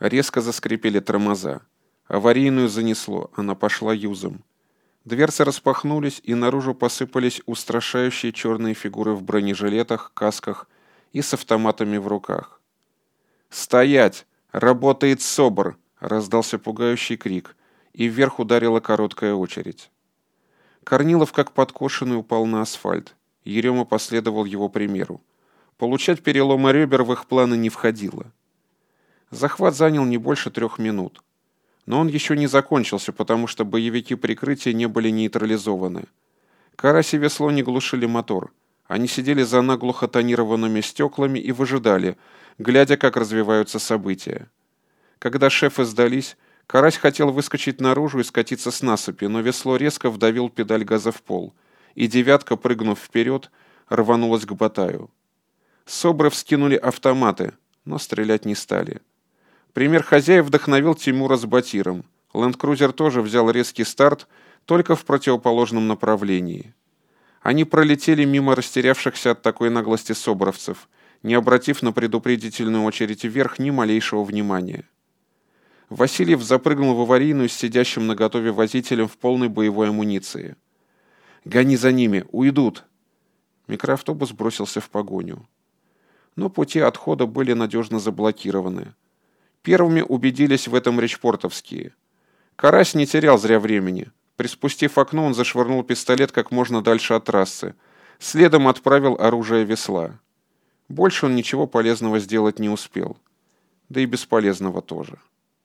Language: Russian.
Резко заскрипели тормоза. Аварийную занесло, она пошла юзом. Дверцы распахнулись, и наружу посыпались устрашающие черные фигуры в бронежилетах, касках и с автоматами в руках. «Стоять! Работает СОБР!» — раздался пугающий крик, и вверх ударила короткая очередь. Корнилов, как подкошенный, упал на асфальт. Ерема последовал его примеру. Получать переломы ребер в их планы не входило. Захват занял не больше трех минут. Но он еще не закончился, потому что боевики прикрытия не были нейтрализованы. Карась и весло не глушили мотор. Они сидели за наглухо тонированными стеклами и выжидали, глядя, как развиваются события. Когда шефы сдались, Карась хотел выскочить наружу и скатиться с насыпи, но весло резко вдавил педаль газа в пол, и девятка, прыгнув вперед, рванулась к Батаю. Собры вскинули автоматы, но стрелять не стали. Пример хозяев вдохновил Тимура с Батиром. Ленд-крузер тоже взял резкий старт, только в противоположном направлении. Они пролетели мимо растерявшихся от такой наглости собровцев, не обратив на предупредительную очередь вверх ни малейшего внимания. Васильев запрыгнул в аварийную с сидящим на готове водителем в полной боевой амуниции. «Гони за ними! Уйдут!» Микроавтобус бросился в погоню но пути отхода были надежно заблокированы. Первыми убедились в этом речпортовские. Карась не терял зря времени. Приспустив окно, он зашвырнул пистолет как можно дальше от трассы. Следом отправил оружие весла. Больше он ничего полезного сделать не успел. Да и бесполезного тоже.